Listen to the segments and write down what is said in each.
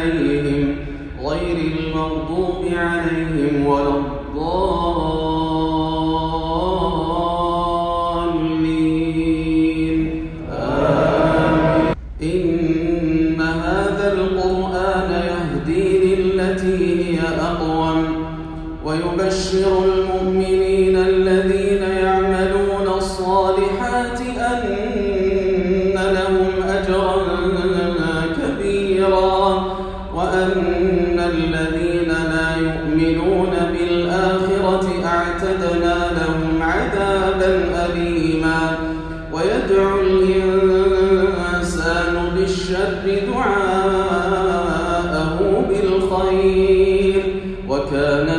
عليهم غير المغضوب عليهم ولا الضالين. آمين. إن هذا القرآن يهدي للتي هي أقوم ويبشر المؤمنين الذين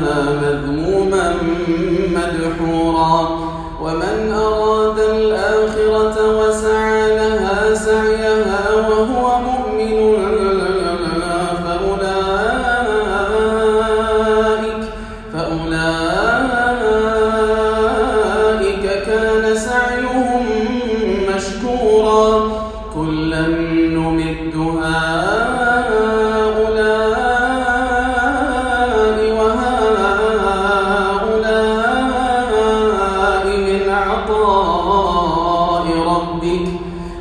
يصلاها مذموما مدحورا. ومن أراد الآخرة وسعى لها سعيها وهو مؤمن فأولئك فأولئك كان سعيهم مشكورا.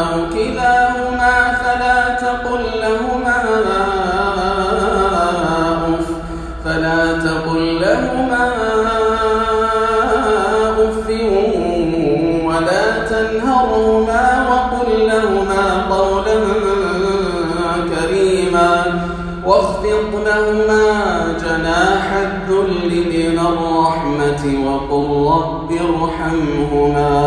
أو فلا تقل لهما أف ولا تنهرهما وقل لهما قولا كريما واخفض لهما الرحمة وقل رب ارحمهما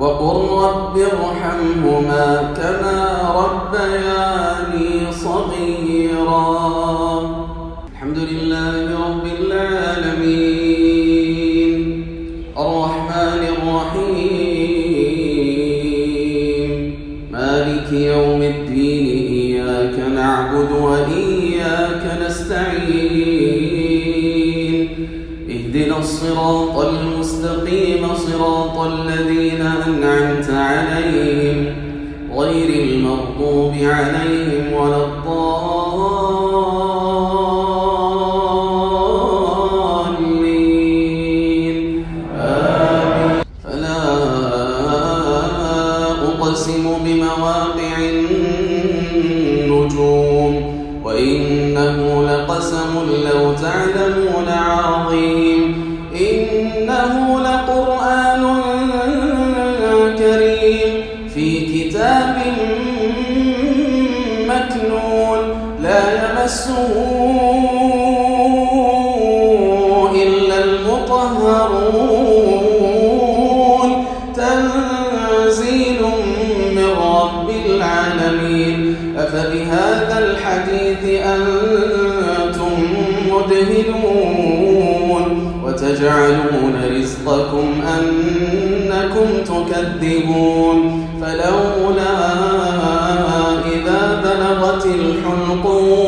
وقل رب ارحمهما كما ربياني صغيرا. الحمد لله رب العالمين. الرحمن الرحيم. مالك يوم الدين إياك نعبد وإياك نستعين. اهدنا الصراط المستقيم صراط الذين أنعمت عليهم غير المغضوب عليهم ولا الضالين. آمين فلا أقسم بمواقع النجوم. وإنه لقسم لو تعلمون عظيم. إنه لقرآن كريم في كتاب مكنون. لا يمسه مدهنون وتجعلون رزقكم أنكم تكذبون فلولا إذا بلغت الحلقوم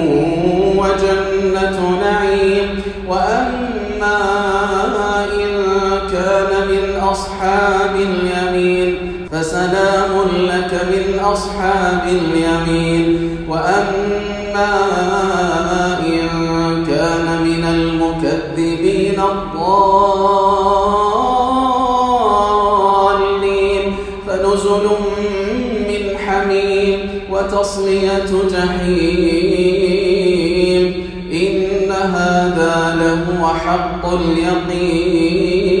لك من أصحاب اليمين وأما إن كان من المكذبين الضالين فنزل من حميم وتصلية جحيم. إن هذا لهو حق اليقين.